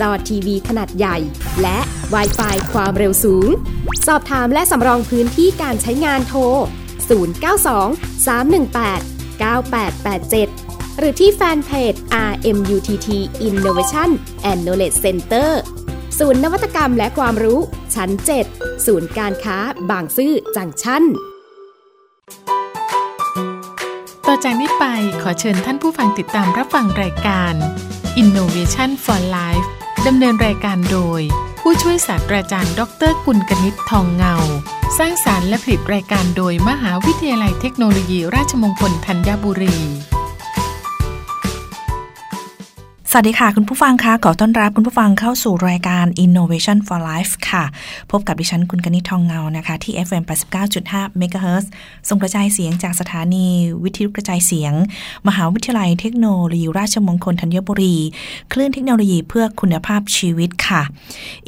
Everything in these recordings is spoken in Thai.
จอทีวีขนาดใหญ่ และ w i ไฟความเร็วสูง สอบถามและสำรองพื้นที่การใช้งานโทร 092 318 9887 หรือที่แฟนเพจ RMUTT Innovation and Knowledge Center ศูนย์นวัตกรรมและความรู้ชั้น 7 ศูนย์การค้าบางซื่อจังชั้นต่อจากนี้ไปขอเชิญท่านผู้ฟังติดตามรับฟังรายการ Innovation for Life ดำเนินรายการโดย ผู้ช่วยศาสตราจารย์ ดรกุลกนิษฐ์ทองเงา สร้างสารรค์และผลิตรายการโดยมหาวิทยาลัยเทคโนโลยีราชมงคลธัญบุรี สวัสดีค่ะ คุณผู้ฟังคะขอต้อนรับคุณผู้ฟังเข้าสู่รายการ Innovation for Life ค่ะ พบกับดิฉันคุณกนิษฐ์ทองเงานะคะ ที่ FM 89.5 MHz ส่งกระจายเสียงจากสถานีวิทยุกระจายเสียง มหาวิทยาลัยเทคโนโลยีราชมงคลธัญบุรี คลื่นเทคโนโลยีเพื่อคุณภาพชีวิตค่ะ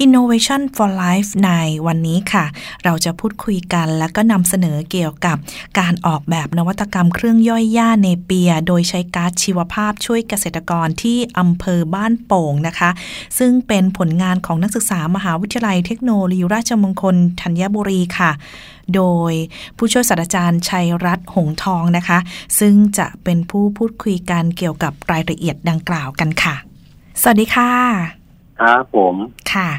Innovation for Life ในวันนี้ค่ะ เราจะพูดคุยกันและก็นำเสนอเกี่ยวกับการออกแบบนวัตกรรมเครื่องย่อยหญ้าเนเปีย โดยใช้ก๊าซชีวภาพช่วยเกษตรกรที่อำเภำเภอบ้านโป่งนะคะ ซึ่งเป็นผลงานของนักศึกษามหาวิทยาลัยเทคโนโลยีราชมงคลธัญบุรีค่ะ โดยผู้ช่วยศาสตราจารย์ชัยรัตน์หงทองนะคะ ซึ่งจะเป็นผู้พูดคุยกันเกี่ยวกับรายละเอียดดังกล่าวกันค่ะ สวัสดีค่ะ ครับผม ค่ะ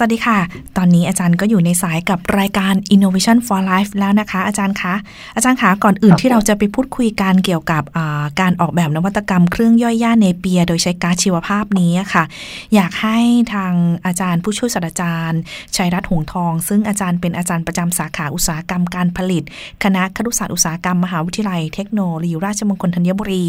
สวัสดีค่ะ ตอนนี้อาจารย์ก็อยู่ในสายกับรายการ Innovation for Life แล้วนะคะ อาจารย์คะ อาจารย์คะก่อนอื่นที่เราจะไปพูดคุยกันเกี่ยวกับอ่าการออกแบบนวัตกรรมเครื่องย่อยย่าเนเปีย โดยใช้ก๊าซชีวภาพนี้อะค่ะ อยากให้ทางอาจารย์ผู้ช่วยศาสตราจารย์ชัยรัตน์หงทอง ซึ่งอาจารย์เป็นอาจารย์ประจำสาขาอุตสาหกรรมการผลิต คณะครุศาสตร์อุตสาหกรรมมหาวิทยาลัยเทคโนโลยีราชมงคลธัญบุรี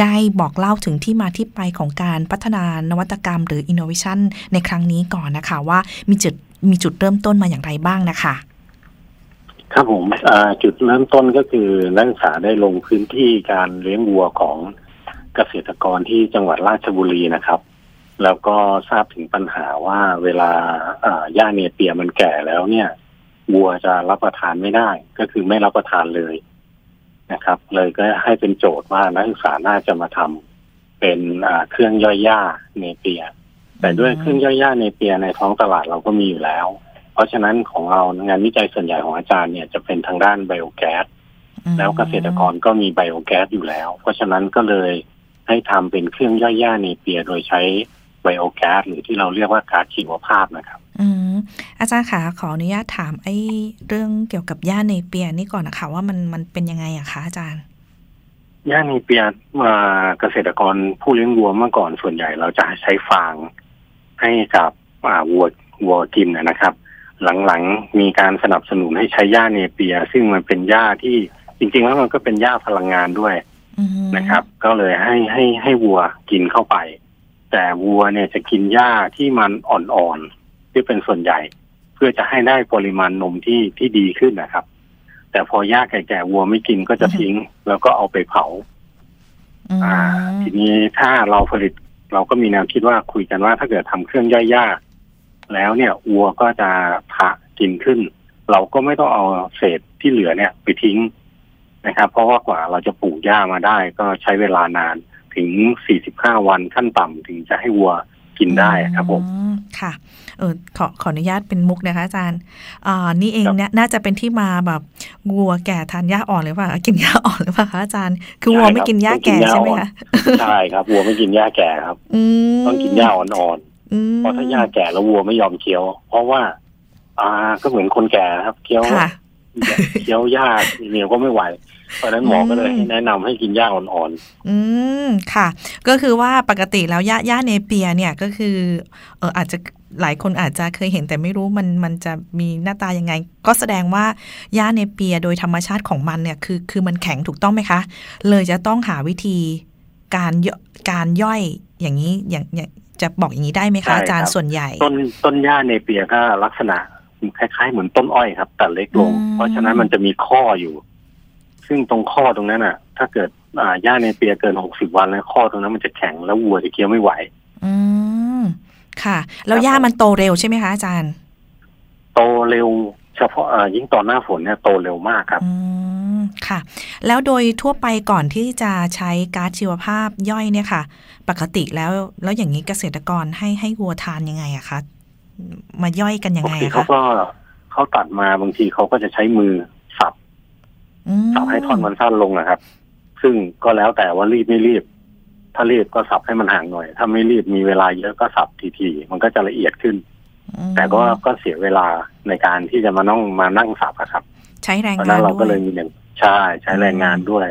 ได้บอกเล่าถึงที่มาที่ไปของการพัฒนานวัตกรรม หรือ innovation ในครั้งนี้ก่อนนะคะว่ามีจุดมีจุดเริ่มต้นมาอย่างไรบ้างนะคะครับผมจุดเริ่มต้นก็คือนักศึกษาได้ลงพื้นที่การเลี้ยงวัวของเกษตรกรที่จังหวัดราชบุรีนะครับ แล้วก็ทราบถึงปัญหาว่าเวลาหญ้าเนเปียมันแก่แล้วเนี่ยวัวจะรับประทานไม่ได้ ก็คือไม่รับประทานเลยนะครับ เลยก็ให้เป็นโจทย์ว่านักศึกษาน่าจะมาทำเป็นเครื่องย่อยหญ้าเนเปีย แต่ด้วยเครื่องย่อยหญ้าเนเปียในท้องตลาดเราก็มีอยู่แล้ว เพราะฉะนั้นของเรางานวิจัยส่วนใหญ่ของอาจารย์เนี่ยจะเป็นทางด้านไบโอแก๊สแล้วเกษตรกรก็มีไบโอแก๊สอยู่แล้ว เพราะฉะนั้นก็เลยให้ทำเป็นเครื่องย่อยหญ้าเนเปียโดยใช้ไบโอแก๊สหรือที่เราเรียกว่าก๊าซชีวภาพนะครับ อืมอาจารย์คะขออนุญาตถามไอ้เรื่องเกี่ยวกับย่าเนเปียนี่ก่อนนะคะว่ามันมันเป็นยังไงอะคะอาจารย์หญ้าเนเปียมาเกษตรกรผู้เลี้ยงวัวเมื่อก่อนส่วนใหญ่เราจะใช้ฟาง ให้กับอ่าวัววัวกินนะนะครับ หลังๆมีการสนับสนุนให้ใช้หญ้าเนเปีย ซึ่งมันเป็นหญ้าที่จริง ๆ แล้วมันก็เป็นหญ้าพลังงานด้วยอืมนะครับ ก็เลยให้ให้ให้วัวกินเข้าไป แต่วัวเนี่ยจะกินหญ้าที่มันอ่อนๆที่เป็นส่วนใหญ่ เพื่อจะให้ได้ปริมาณนมที่ที่ดีขึ้นนะครับ แต่พอหญ้าแก่ๆวัวไม่กินก็จะทิ้ง แล้วก็เอาไปเผาอืมอ่า ทีนี้ถ้าเราผลิต เราก็มีแนวคิดว่าคุยกันว่าถ้าเกิดทำเครื่องย่อยยากแล้วเนี่ยวัวก็จะทะกินขึ้น เราก็ไม่ต้องเอาเศษที่เหลือเนี่ย ไปทิ้งนะครับ เพราะว่ากว่าเราจะปลูกหญ้ามาได้ ก็ใช้เวลานานถึง 45 วันขั้นต่ำถึงจะให้วัวกินได้ครับผมค่ะ เออขอขออนุญาตเป็นมุกนะคะอาจารย์อ่านี่เองครับเนี่ยน่าจะเป็นที่มาแบบวัวแก่ทานหญ้าอ่อนหรือเปล่ากินหญ้าอ่อนหรือเปล่าคะอาจารย์ คือวัวไม่กินหญ้าแก่ใช่ไหมคะใช่ครับวัวไม่กินหญ้าแก่ครับอืมต้องกินหญ้าอ่อนอืมๆเพราะถ้าหญ้าแก่แล้ววัวไม่ยอมเคี้ยว เพราะว่า อ่าก็เหมือนคนแก่นะครับเคี้ยวค่ะเคี้ยวยากเหนียวก็ไม่ไหวเพราะฉะนั้นหมอก็เลยให้แนะนำให้กินหญ้าอ่อนอืม ค่ะ ก็คือว่าปกติแล้วย่าย่าเนเปียเนี่ยก็คือ เอออาจจะ หลายคนอาจจะเคยเห็นแต่ไม่รู้มันมันจะมีหน้าตายังไง ก็แสดงว่าย่าเนเปียโดยธรรมชาติของมันเนี่ยคือคือมันแข็งถูกต้องไหมคะ เลยจะต้องหาวิธีการย่อการย่อยอย่างนี้อย่างอย่างจะบอกอย่างนี้ได้ไหมคะอาจารย์ส่วนใหญ่ๆต้นต้นหญ้าเนเปียก็ลักษณะคล้ายๆ เหมือนต้นอ้อยครับ แต่เล็กลงอืมเพราะฉะนั้นมันจะมีข้ออยู่ ซึ่งตรงข้อตรงนั้นอะ ถ้าเกิดอ่าหญ้าเนเปียเกินหกสิบวันแล้วข้อตรงนั้นมันจะแข็งแล้ววัวจะเคี้ยวไม่ไหว อืม ค่ะ แล้วครับย่ามันโตเร็วใช่ไหมคะอาจารย์ โตเร็ว เฉพาะอ่ายิ่งตอนหน้าฝนเนี่ยโตเร็วมากครับอืมค่ะ แล้วโดยทั่วไปก่อนที่จะใช้ก๊าซชีวภาพย่อยเนี่ยค่ะ ปกติแล้วแล้วอย่างนี้เกษตรกรให้ให้วัวทานยังไงอะคะมาย่อยกันยังปกไงติอะเขาคะก็เขาตัดมาบางทีเขาก็จะใช้มือสับอืมสับให้ท่อนมันสั้นลงนะครับ ซึ่งก็แล้วแต่ว่ารีบไม่รีบ ถ้ารีบก็สับให้มันห่างหน่อย ถ้าไม่รีบมีเวลาเยอะก็สับทีๆมันก็จะละเอียดขึ้นอืมแต่ก็ก็เสียเวลาในการที่จะมานั่งมานั่งสับอะครับ ใช้แรงเพราะฉะงานั้นนเราด้ก็วเลยยมีหนึ่งใช่ใช้แรงงานด้วย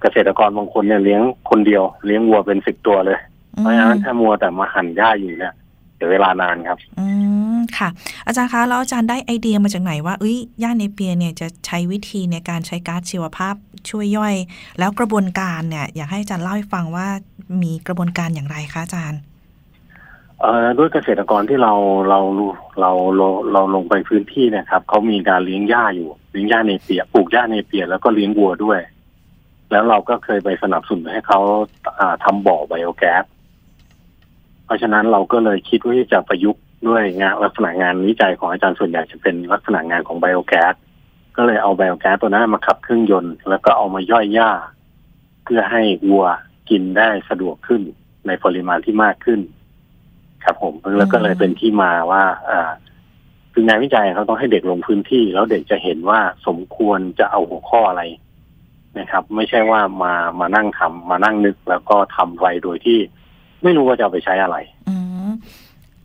เกษตรกรบางคนเนี่ยเลี้ยงคนเดียว เลี้ยงวัวเป็นสิบตัวเลย เพราะฉะนั้นถ้ามัวแต่มาหั่นหญ้าอยู่เนี่ยเสียเวลานานครับ อืม ค่ะ อาจารย์คะแล้วอาจารย์ได้ไอเดียมาจากไหนว่าเอ้ยย่าเนเปียเนี่ยจะใช้วิธีในการใช้ก๊าซชีวภาพช่วยย่อย แล้วกระบวนการเนี่ย อยากให้อาจารย์เล่าให้ฟังว่ามีกระบวนการอย่างไรคะอาจารย์เอ่อด้วยเกษตรกรที่เราเราเราเราเราลงไปพื้นที่นะครับเขามีการเลี้ยงหญ้าอยู่เลี้ยงหญ้าเนเปียปลูกหญ้าเนเปียแล้วก็เลี้ยงวัวด้วย แล้วเราก็เคยไปสนับสนุนให้เขาอ่าทำบ่อไบโอแก๊สเพราะฉะนั้นเราก็เลยคิดว่าจะประยุกต์ ด้วยงานลักษณะงานวิจัยของอาจารย์ส่วนใหญ่จะเป็นลักษณะงานของไบโอแก๊สก็เลยเอาไบโอแก๊สตัวนั้นมาขับเครื่องยนต์ แล้วก็เอามาย่อยหญ้า เพื่อให้วัวกินได้สะดวกขึ้นในปริมาณที่มากขึ้น ครับผมแล้วก็เลยเป็นที่มาว่าอ่าคืองานวิจัยเขาต้องให้เด็กลงพื้นที่ แล้วเด็กจะเห็นว่าสมควรจะเอาหัวข้ออะไรนะครับ ไม่ใช่ว่ามามานั่งทำมานั่งนึกแล้วก็ทำไปโดยที่ ไม่รู้ว่าจะเอาไปใช้อะไร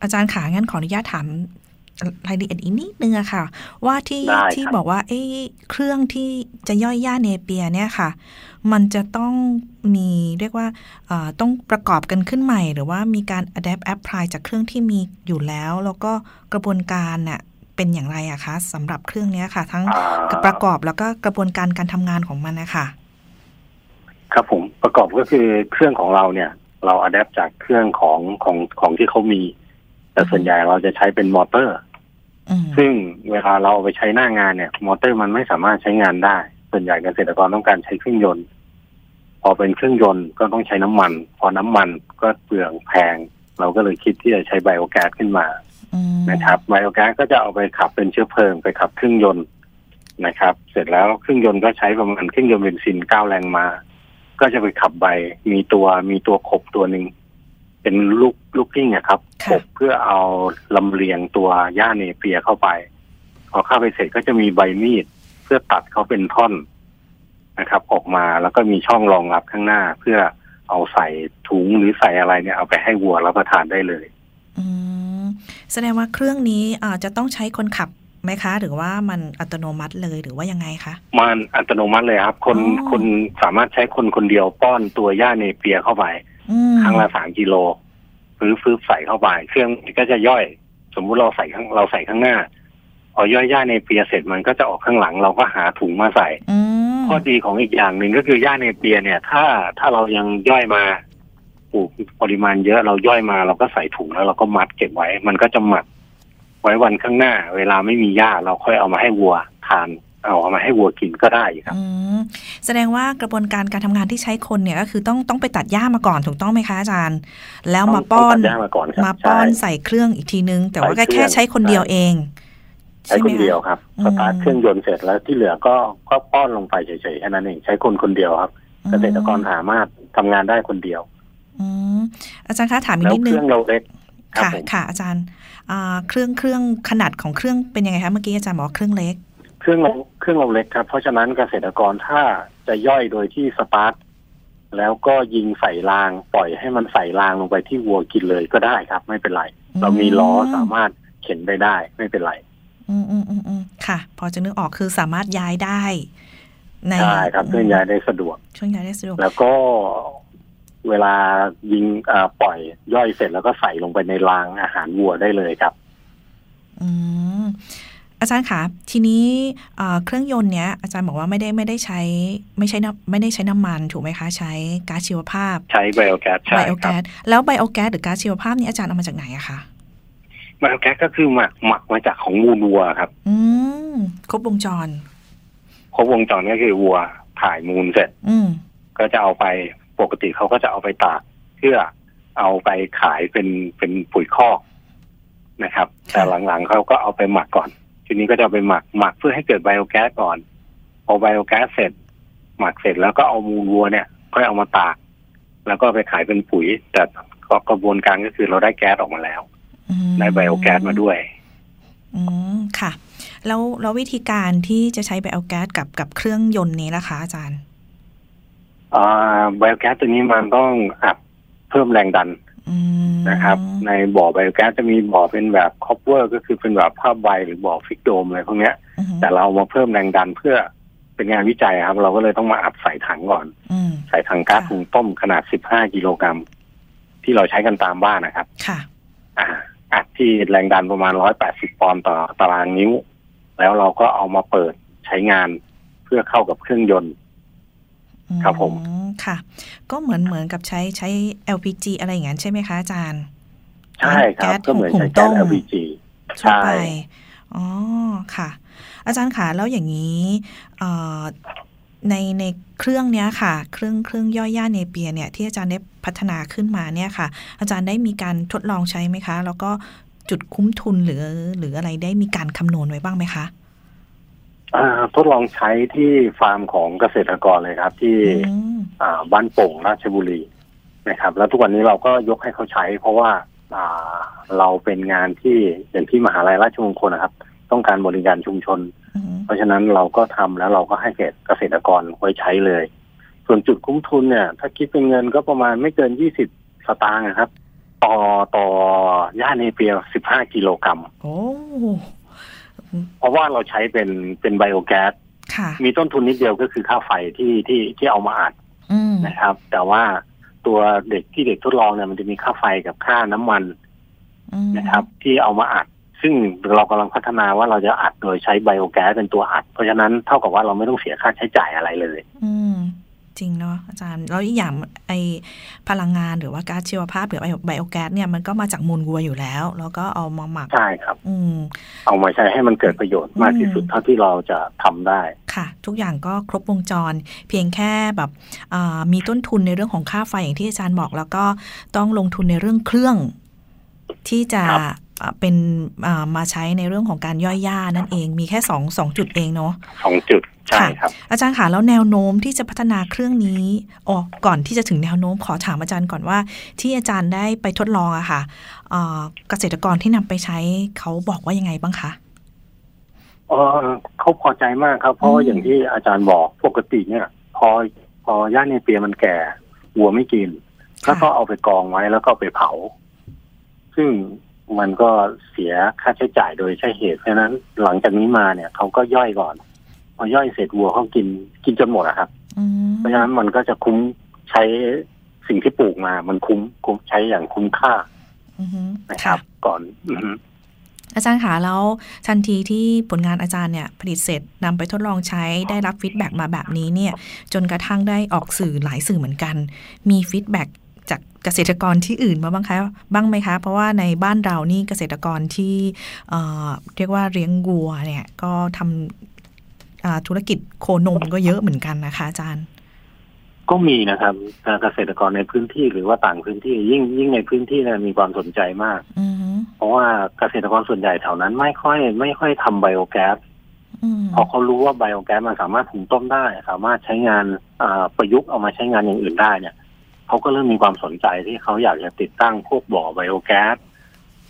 อืมอาจารย์ขางั้นขออนุญาตถามรายละเอียดอีกนิดนึงอะค่ะ ว่าที่ได้ครับที่บอกว่าเอ๊ะเครื่องที่จะย่อยหญ้าเนเปียเนี่ยค่ะ มันจะต้องมีเรียกว่าเอ่อต้องประกอบกันขึ้นใหม่ หรือว่ามีการ adapt apply จากเครื่องที่มีอยู่แล้ว แล้วก็กระบวนการน่ะเป็นอย่างไรอะคะสำหรับเครื่องเนี้ยค่ะ ทั้งอ่าประกอบแล้วก็กระบวนการการทำงานของมันนะคะครับผมประกอบก็คือเครื่องของเราเนี่ย เราอัดแอปจากเครื่องของของของที่เขามี แต่ส่วนใหญ่เราจะใช้เป็นมอเตอร์อืมซึ่งเวลาเราเอาไปใช้หน้างานเนี่ย มอเตอร์มันไม่สามารถใช้งานได้ ส่วนใหญ่เกษตรกรต้องการใช้เครื่องยนต์ พอเป็นเครื่องยนต์ก็ต้องใช้น้ำมัน พอน้ำมันก็เปลืองแพง เราก็เลยคิดที่จะใช้ไบโอแก๊สขึ้นมาอืมนะครับไบโอแก๊สก็จะเอาไปขับเป็นเชื้อเพลิงไปขับเครื่องยนต์นะครับ เสร็จแล้วเครื่องยนต์ก็ใช้ประมาณเครื่องยนต์เบนซินเก้าแรงมา ก็จะไปขับใบมีตัวมีตัวขบตัวหนึ่ง เป็นลูกลูกกิ้งอะครับขค่ะบเพื่อเอาลำเลียงตัวหญ้าเนเปียเข้าไป พอเข้าไปเสร็จก็จะมีใบมีด เพื่อตัดเขาเป็นท่อนนะครับ ออกมาแล้วก็มีช่องรองรับข้างหน้า เพื่อเอาใส่ถุงหรือใส่อะไรเนี่ยเอาไปให้วัวรับประทานได้เลยอืมแสดงว่าเครื่องนี้อ่าจะต้องใช้คนขับไหมคะ หรือว่ามันอัตโนมัติเลยหรือว่ายังไงคะมันอัตโนมัติเลยครับ คนอ๋อคนสามารถใช้คนคนเดียวป้อนตัวหญ้าเนเปียเข้าไปอืม ครั้งละสามกิโลฟื้นฟื้นใส่เข้าไป เครื่องมันก็จะย่อย สมมุติเราใส่ข้างเราใส่ข้างหน้าพอย่อยหญ้าเนเปียเสร็จมันก็จะออกข้างหลังเราก็หาถุงมาใส่อืมข้อดีของอีกอย่างหนึ่งก็คือหญ้าเนเปียเนี่ย ถ้าถ้าเรายังย่อยมาปลูกปริมาณเยอะเราย่อยมาเราก็ใส่ถุงแล้วเราก็มัดเก็บไว้ มันก็จะหมักไว้วันข้างหน้า เวลาไม่มีหญ้าเราค่อยเอามาให้วัวทาน เอาเอามาให้วัวกินก็ได้ครับอืมแสดงว่ากระบวนการการทำงานที่ใช้คนเนี่ยก็คือต้องต้องไปตัดหญ้ามาก่อนถูกต้องไหมคะอาจารย์ แล้วมาป้อนต้องตัดหญ้ามาก่อนครับมาป้อนใช่ใส่เครื่องอีกทีนึง แต่ว่าใส่แค่เครื่แค่องใช้คนเดียวใช่เองใช้ไหคมนคะเดียวครับอืมสตาร์ทเครื่องยนต์เสร็จแล้วที่เหลือก็ก็ป้อนลงไปเฉยๆแค่นั้นเองใช้คนคนเดียวครับ เกษตรกรสามารถทำงานได้คนเดียวอืมอาจารย์คะถามอีกแล้วนิดเคนึงรื่องเราเล็กครับค่ะผมค่ะ อาจารย์อ่าเครื่องเครื่องขนาดของเครื่องเป็นยังไงคะเมื่อกี้อาจารย์บอกว่าเครื่องเล็ก เครื่องเราเครื่องเราเล็กครับ เพราะฉะนั้นเกษตรกรถ้าจะย่อยโดยที่สตาร์ทแล้วก็ยิงใส่รางปล่อยให้มันใส่รางลงไปที่วัวกินเลยก็ได้ครับ ไม่เป็นไรอืมเรามีล้อสามารถเข็นไปได้ ไม่เป็นไร อืมอืมอืมอืมค่ะ พอจะนึกออกคือสามารถย้ายได้ในใช่ครับเคลื่อนย้ายได้สะดวกช่วงย้ายได้สะดวก แล้วก็เวลายิงอ่าปล่อยย่อยเสร็จแล้วก็ใส่ลงไปในรางอาหารวัวได้เลยครับ อืม อาจารย์คะทีนี้เอ่อเครื่องยนต์เนี้ยอาจารย์บอกว่าไม่ได้ไม่ได้ใช้ไม่ใช่น้ำไม่ได้ใช้น้ำมันถูกไหมคะ ใช้ก๊าซชีวภาพ ใช้ไบโอแก๊สไบใช่โอครัแก๊บสแล้วไบโอแก๊สหรือก๊าซชีวภาพนี้อาจารย์เอามาจากไหนอะคะไบโอแก๊สก็คือหมักหมักมาจากของมูลวัวครับ อืมครบวงจร ครบวงจรก็คือวัวถ่ายมูลเสร็จ อืมก็จะเอาไปปกติเขาก็จะเอาไปตากเพื่อเอาไปขายเป็นเป็นปุ๋ยคอกนะครับ แต่หลังๆเขาก็เอาไปหมักก่อน ทีนี้ก็จะเอาไปหมักหมักเพื่อให้เกิดไบโอแก๊สก่อนพอไบโอแก๊สเสร็จ หมักเสร็จแล้วก็เอามูลวัวเนี่ยค่อยเอามาตาก แล้วก็ไปขายเป็นปุ๋ย แต่ก็กระบวนการก็คือเราได้แก๊สออกมาแล้วอืมได้ไบโอแก๊สมาด้วย อืมค่ะ แล้วแล้ววิธีการที่จะใช้ biogas กับกับเครื่องยนต์นี้ล่ะคะอาจารย์อ่า biogas ตัวนี้มันต้องอัดเพิ่มแรงดันอืม นะครับ ในบ่อ biogas จะมีบ่อเป็นแบบ cover ก็คือเป็นแบบผ้าใบหรือบ่อ fixed dome อะไรพวกเนี้ยอืมแต่เรามาเพิ่มแรงดันเพื่อเป็นงานวิจัยครับ เราก็เลยต้องมาอัดใส่ถังก่อนอืมใส่ถังก๊าซค่ะหุงต้มขนาด15กิโลกรัมที่เราใช้กันตามบ้านนะครับ ค่ะ อ่าอัดที่แรงดันประมาณ180ปอนด์ต่อตารางนิ้ว แล้วเราก็เอามาเปิดใช้งานเพื่อเข้ากับเครื่องยนต์ ครับผมอืค่ะ ก็เหมือนเหมือนกับใช้ใช้ LPG อะไรอย่างนั้นใช่ไหมคะอาจารย์ ใช่ครับแก๊สก็เหมือนหุงใช้ต้แก๊สม LPG ทั่วใช่ไปอ๋อค่ะ อาจารย์ค่ะแล้วอย่างนี้เอ่อในในเครื่องเนี้ยค่ะ เครื่องเครื่องย่อยหญ้าเนเปียเนี่ยที่อาจารย์ได้พัฒนาขึ้นมาเนี่ยค่ะ อาจารย์ได้มีการทดลองใช้ไหมคะ แล้วก็จุดคุ้มทุนหรือหรืออะไรได้มีการคำนวณไว้บ้างไหมคะอ่า ทดลองใช้ที่ฟาร์มของเกษตรกรเลยครับ ที่อืมอ่าบ้านโป่งราชบุรีนะครับ แล้วทุกวันนี้เราก็ยกให้เขาใช้ เพราะว่าอ่าเราเป็นงานที่อย่างที่มหาลัยราชมงคลนะครับ ต้องการบริการชุมชนอือฮึเพราะฉะนั้นเราก็ทำแล้วเราก็ให้เกษเกษตรกรไว้ใช้เลย ส่วนจุดคุ้มทุนเนี่ย ถ้าคิดเป็นเงินก็ประมาณไม่เกินยี่สิบสตางค์นะครับ ต่อต่อย่าเนเปียสิบห้ากิโลกรัมโอ้ เพราะว่าเราใช้เป็นเป็นไบโอแก๊สค่ะมีต้นทุนนิดเดียวก็คือค่าไฟที่ที่ที่เอามาอัดอืมนะครับ แต่ว่าตัวเด็กที่เด็กทดลองเนี่ยมันจะมีค่าไฟกับค่าน้ำมันอืมนะครับ ที่เอามาอัด ซึ่งเรากำลังพัฒนาว่าเราจะอัดโดยใช้ไบโอแก๊สเป็นตัวอัด เพราะฉะนั้นเท่ากับว่าเราไม่ต้องเสียค่าใช้จ่ายอะไรเลยอืม จริงเนาะอาจารย์ แล้วอีกอย่างไอพลังงานหรือว่าก๊าซชีวภาพหรือไบโอแก๊สเนี่ยมันก็มาจากมูลวัวอยู่แล้ว แล้วก็เอามาหมักใช่ครับ อืมเอามาใช้ให้มันเกิดประโยชน์มากที่สุดอืมเท่าที่เราจะทำได้ค่ะ ทุกอย่างก็ครบวงจร เพียงแค่แบบอ่ามีต้นทุนในเรื่องของค่าไฟอย่างที่อาจารย์บอก แล้วก็ต้องลงทุนในเรื่องเครื่องที่จะครับอ่าเป็นอ่ามาใช้ในเรื่องของการย่อยหญ้านั่นเอง มีแค่สองสองจุดเองเนาะสองจุดใช่ ครับอาจารย์ค่ะแล้วแนวโน้มที่จะพัฒนาเครื่องนี้อ๋อก่อนที่จะถึงแนวโน้มขอถามอาจารย์ก่อนว่า ที่อาจารย์ได้ไปทดลองอะค่ะเอ่อเกษตรกรที่นำไปใช้เขาบอกว่ายังไงบ้างคะเออเขาพอใจมากครับ เพราะว่าอืมอย่างที่อาจารย์บอกปกติเนี่ย พอพอย่าเนเปียมันแก่วัวไม่กิน แล้วก็เอาไปกองไว้แล้วก็เอาไปเผา ซึ่งมันก็เสียค่าใช้จ่ายโดยใช่เหตุเพราะฉะนั้นหลังจากนี้มาเนี่ยเขาก็ย่อยก่อน พอย่อยเสร็จวัวเขากินกินจนหมดอะครับอืมเพราะฉะนั้นมันก็จะคุ้มใช้สิ่งที่ปลูกมา มันคุ้มคุ้มใช้อย่างคุ้มค่าอือฮึนะคค่ะรับ ก่อนอือฮึอาจารย์คะแล้วทันทีที่ผลงานอาจารย์เนี่ยผลิตเสร็จนำไปทดลองใช้ได้รับ feedback มาแบบนี้เนี่ย จนกระทั่งได้ออกสื่อหลายสื่อเหมือนกัน มี feedback จากเกษตรกรที่อื่นมาบ้างคะบ้างไหมคะ เพราะว่าในบ้านเรานี่เกษตรกรที่เอ่อเรียกว่าเลี้ยงวัวเนี่ย ก็ทำอ่า ธุรกิจโคนมก็เยอะเหมือนกันนะคะ อาจารย์ ก็มีนะครับเกษตรกรในพื้นที่หรือว่าต่างพื้นที่ยิ่งยิ่งในพื้นที่เนี่ยมีความสนใจมากอือฮึเพราะว่าเกษตรกรส่วนใหญ่แถวนั้นไม่ค่อย ไม่ค่อยทำ biogasอืมพอเขารู้ว่าไบโอแก๊สมันสามารถหุงต้มได้ สามารถใช้งานอ่าประยุกต์เอามาใช้งานอย่างอื่นได้เนี่ยเขาก็เริ่มมีความสนใจที่เขาอยากจะติดตั้งพวกบ่อไบโอแก๊ส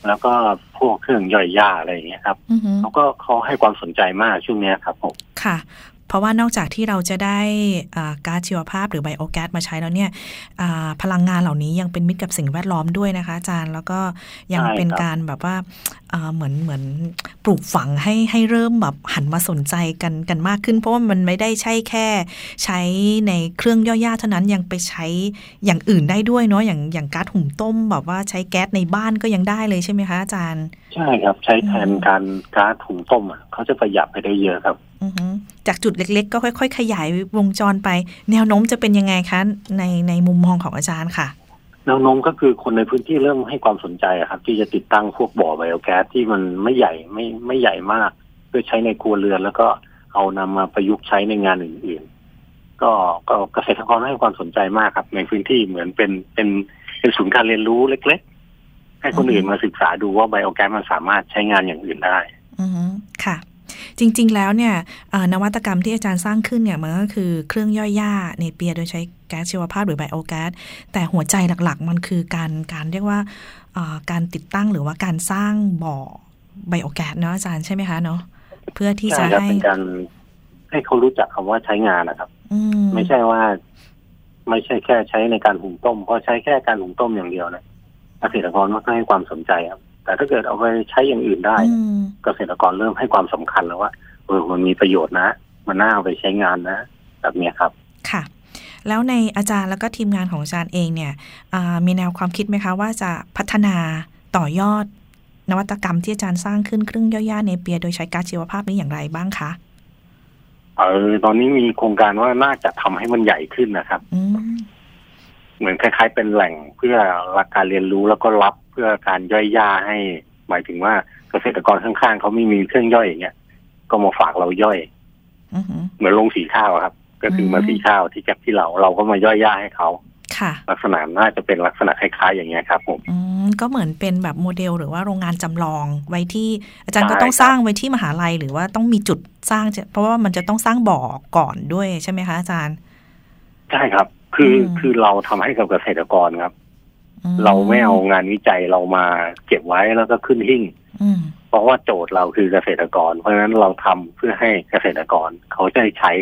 แล้วก็พวกเครื่องย่อยหญ้าอะไรอย่างเงี้ยครับอือฮึเขาก็เขาให้ความสนใจมากช่วงเนี้ยครับผมค่ะ เพราะว่านอกจากที่เราจะได้อ่าก๊าซชีวภาพหรือไบโอแก๊สมาใช้แล้วเนี่ยอ่าพลังงานเหล่านี้ยังเป็นมิตรกับสิ่งแวดล้อมด้วยนะคะอาจารย์แล้วก็ยังใช่เป็นครับการแบบว่าอ่าเหมือนเหมือนปลูกฝังให้ให้เริ่มแบบหันมาสนใจกันกันมากขึ้น เพราะว่ามันไม่ได้ใช่แค่ใช้ในเครื่องย่อยหญ้าเท่านั้นยังไปใช้อย่างอื่นได้ด้วยเนาะอย่างอย่างก๊าซหุงต้ม แบบว่าใช้แก๊สในบ้านก็ยังได้เลยใช่ไหมคะอาจารย์ ใช่ครับใช้แทนการก๊าซถุงต้มอะเขาจะประหยัดไปได้เยอะครับอือฮึ จากจุดเล็ก ๆ ก็ค่อย ๆ ขยายวงจรไป แนวโน้มจะเป็นยังไงคะในในมุมมองของอาจารย์ค่ะ แนวโน้มก็คือคนในพื้นที่เริ่มให้ความสนใจอะครับ ที่จะติดตั้งพวกบ่อไบโอแก๊สที่มันไม่ใหญ่ไม่ไม่ใหญ่มาก เพื่อใช้ในครัวเรือน แล้วก็เอานำมาประยุกต์ใช้ในงานอื่น ๆ ก็ก็เกษตรกรให้ความสนใจมากครับ ในพื้นที่เหมือนเป็นเป็นเป็นศูนย์การเรียนรู้เล็ก ๆ ให้คนอื่นมาศึกษาดูว่าไบโอแก๊สมันสามารถใช้งานอย่างอื่นได้อือฮึค่ะ จริง ๆ แล้วเนี่ยเอ่อนวัตกรรมที่อาจารย์สร้างขึ้นเนี่ยมันก็คือเครื่องย่อยหญ้าในเปียโดยใช้แก๊สชีวภาพหรือไบโอแก๊สแต่หัวใจหลักๆ มันคือการการเรียกว่าเอ่อการติดตั้งหรือว่าการสร้างบ่อไบโอแก๊สเนาะอาจารย์ใช่ไหมคะเนาะเพื่อที่จะใช่ครับให้เป็นการให้เขารู้จักคำว่าใช้งานนะครับอืมไม่ใช่ว่า ไม่ใช่แค่ใช้ในการหุงต้มเพราะใช้แค่การหุงต้มอย่างเดียวนะเกษตรกรไม่ค่อยให้ความสนใจครับ แต่ถ้าเกิดเอาไปใช้อย่างอื่นได้อืมเกษตรกรเริ่มให้ความสำคัญแล้วว่าเออมันมีประโยชน์นะ มันน่าเอาไปใช้งานนะ แบบเนี้ยครับ ค่ะ แล้วในอาจารย์แล้วก็ทีมงานของอาจารย์เองเนี่ยอ่ามีแนวความคิดไหมคะ ว่าจะพัฒนาต่อยอด นวัตกรรมที่อาจารย์สร้างขึ้นเครื่องย่อยหญ้าเนเปียโดยใช้ก๊าซชีวภาพนี้อย่างไรบ้างคะเออตอนนี้มีโครงการว่าน่าจะทำให้มันใหญ่ขึ้นนะครับอืมเหมือนคล้าย ๆ เป็นแหล่งเพื่อรับการเรียนรู้แล้วก็รับ เพื่อการย่อยหญ้าให้ หมายถึงว่าเกษตรกรข้างๆเขาไม่มีเครื่องย่อยอย่างเงี้ยก็มาฝากเราย่อยอือหือเหมือนลงสีข้าวอะครับ ก็คือมาอืมสีข้าวที่จากที่เราเราก็มาย่อยหญ้าให้เขาค่ะ ลักษณะน่าจะเป็นลักษณะคล้ายๆอย่างเงี้ยครับผมอืมก็เหมือนเป็นแบบโมเดลหรือว่าโรงงานจำลองไว้ที่อาจารย์ใช่ก็ต้องครับสร้างไว้ที่มหาลัยหรือว่าต้องมีจุดสร้างจะเพราะว่ามันจะต้องสร้างบ่อก่อนด้วยใช่ไหมคะอาจารย์ ใช่ครับ คือมคือเราทำให้กับเกษตรกรครับอื เราไม่เอางานวิจัยเรามาเก็บไว้แล้วก็ขึ้นหิ้งอืมเพราะว่าโจทย์เราคือเกษตรกร เพราะฉะนั้นเราทำเพื่อให้เกษตรกรเขาจะได้ใช้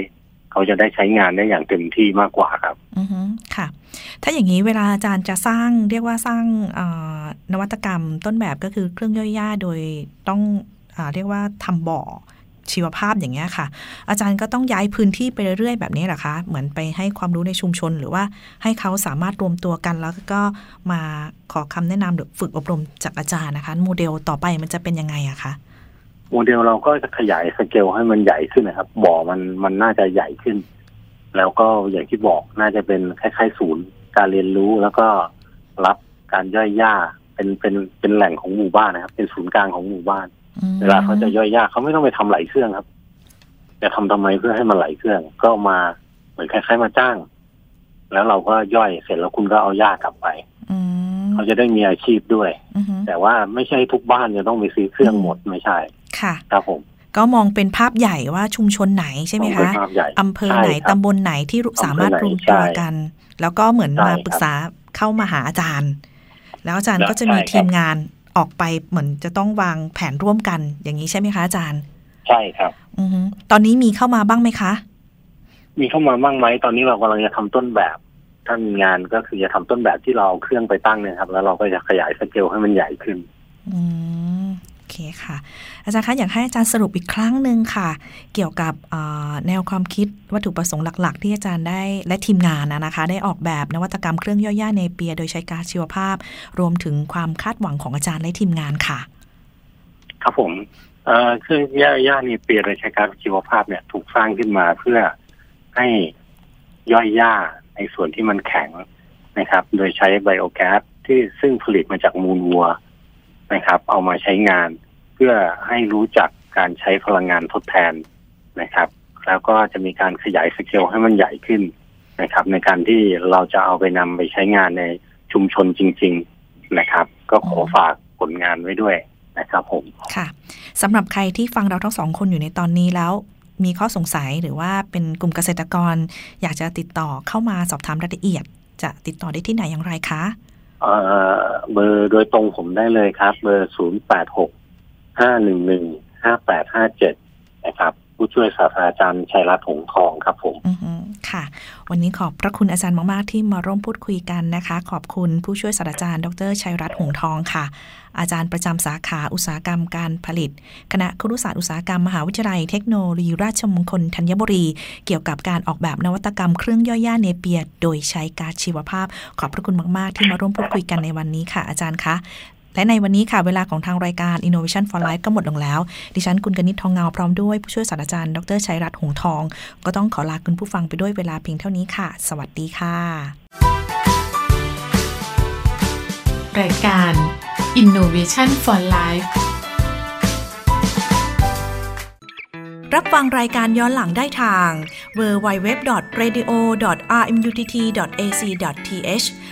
เขาจะได้ใช้งานได้อย่างเต็มที่มากกว่าครับ อือฮึค่ะ ถ้าอย่างนี้เวลาอาจารย์จะสร้างเรียกว่าสร้างเอ่อนวัตกรรมต้นแบบก็คือเครื่องย่อยหญ้าโดยต้องอาเรียกว่าทำบ่อ ชีวภาพอย่างเงี้ยค่ะ อาจารย์ก็ต้องย้ายพื้นที่ไปเรื่อยๆแบบนี้หรอคะเหมือนไปให้ความรู้ในชุมชน หรือว่าให้เขาสามารถรวมตัวกันแล้วก็มาขอคำแนะนำหรือฝึกอบรมจากอาจารย์นะคะ โมเดลต่อไปมันจะเป็นยังไงอะคะโมเดลเราก็จะขยายสเกลให้มันใหญ่ขึ้นนะครับ บ่อมันมันน่าจะใหญ่ขึ้น แล้วก็อย่างที่บอกน่าจะเป็นคล้ายๆศูนย์ การเรียนรู้แล้วก็รับการย่อยหญ้าเป็นเป็นเป็นแหล่งของหมู่บ้านนะครับ เป็นศูนย์กลางของหมู่บ้าน เวลาเขาจะย่อยหญ้าเขาไม่ต้องไปทำไหลเครื่องครับจะทำทำไมเพื่อให้มันไหลเครื่อง ก็มาเหมือนคล้ายๆมาจ้าง แล้วเราก็ย่อยเสร็จแล้วคุณก็เอาหญ้ากลับไปอืมเขาจะได้มีอาชีพด้วยอือฮึแต่ว่าไม่ใช่ทุกบ้านจะต้องไปซื้อเครื่องหมดไม่ใช่ค่ะครับผมก็มองเป็นภาพใหญ่ว่าชุมชนไหนใช่ไหมของเป็คะนภาพใหญ่อำเภอไหนใช่ครับตำบลไหนที่สามารถรวมตัวกัน แล้วก็เหมือนใช่มาครับปรึกษาเข้ามาหาอาจารย์ แล้วอาจารย์ก็จะมีใช่ครับทีมงาน ออกไปเหมือนจะต้องวางแผนร่วมกัน อย่างนี้ใช่ไหมคะอาจารย์ ใช่ครับอือฮึตอนนี้มีเข้ามาบ้างไหมคะ มีเข้ามาบ้างไหมตอนนี้เรากำลังจะทำต้นแบบท่านงานก็คือจะทำต้นแบบที่เราเอาเครื่องไปตั้งเนี่ยครับ แล้วเราก็จะขยายสเกลให้มันใหญ่ขึ้นอืมโอ เคค่ะ อาจารย์คะอยากให้อาจารย์สรุปอีกครั้งหนึ่งค่ะ เกี่ยวกับแนวความคิดวัตถุประสงค์หลัก ๆ ที่อาจารย์ได้และทีมงานนะนะคะ ได้ออกแบบนวัตกรรมเครื่องย่อยหญ้าในเปีย โดยใช้ก๊าซชีวภาพ รวมถึงความคาดหวังของอาจารย์และทีมงานค่ะ ครับผมเครื่องย่าย่านี่เปียโดยใช้การชีวภาพเนี่ย ถูกสร้างขึ้นมาเพื่อให้ย่อยหญ้าในส่วนที่มันแข็งนะครับ โดยใช้ไบโอแก๊สที่ซึ่งผลิตมาจากมูลวัว นะครับ เอามาใช้งานเพื่อให้รู้จักการใช้พลังงานทดแทนนะครับ แล้วก็จะมีการขยายสเกลให้มันใหญ่ขึ้นนะครับ ในการที่เราจะเอาไปนำไปใช้งานในชุมชนจริง ๆนะครับ ก็ขอฝากผลงานไว้ด้วยนะครับผมค่ะสำหรับใครที่ฟังเราทั้งสองคนอยู่ในตอนนี้แล้วมีข้อสงสัยหรือว่าเป็นกลุ่มเกษตรกร อยากจะติดต่อเข้ามาสอบถามรายละเอียด จะติดต่อได้ที่ไหนอย่างไรคะ เออเบอร์โดยตรงผมได้เลยครับ เบอร์ศูนย์แปดหกห้าหนึ่งหนึ่งห้าแปดห้าเจ็ดนะครับ ผู้ช่วยศาสตราจารย์ชัยรัตน์หงทองครับผมค่ะ วันนี้ขอบพระคุณอาจารย์มากๆ ที่มาร่วมพูดคุยกันนะคะ ขอบคุณผู้ช่วยศาสตราจารย์ ดรชัยรัตน์หงทองค่ะ อาจารย์ประจำสาขาอุตสาหกรรมการผลิต คณะครุศาสตร์อุตสาหกรรมมหาวิทยาลัยเทคโนโลยีราชมงคลธัญบุรี เกี่ยวกับการออกแบบนวัตกรรมเครื่องย่อยหญ้าเนเปีย โดยใช้ก๊าซชีวภาพ ขอบพระคุณมาก ๆ ที่มาร่วมพูดคุยกันในวันนี้ค่ะ อาจารย์คะ และในวันนี้ค่ะ เวลาของทางรายการ Innovation for Life ก็หมดลงแล้ว ดิฉันกุลกนิษฐ์ทองเงาพร้อมด้วยผู้ช่วยศาสตราจารย์ดรชัยรัตน์หงส์ทอง ก็ต้องขอลาคุณผู้ฟังไปด้วยเวลาเพียงเท่านี้ค่ะ สวัสดีค่ะ รายการ Innovation for Life รับฟังรายการย้อนหลังได้ทาง www.radio.rmutt.ac.th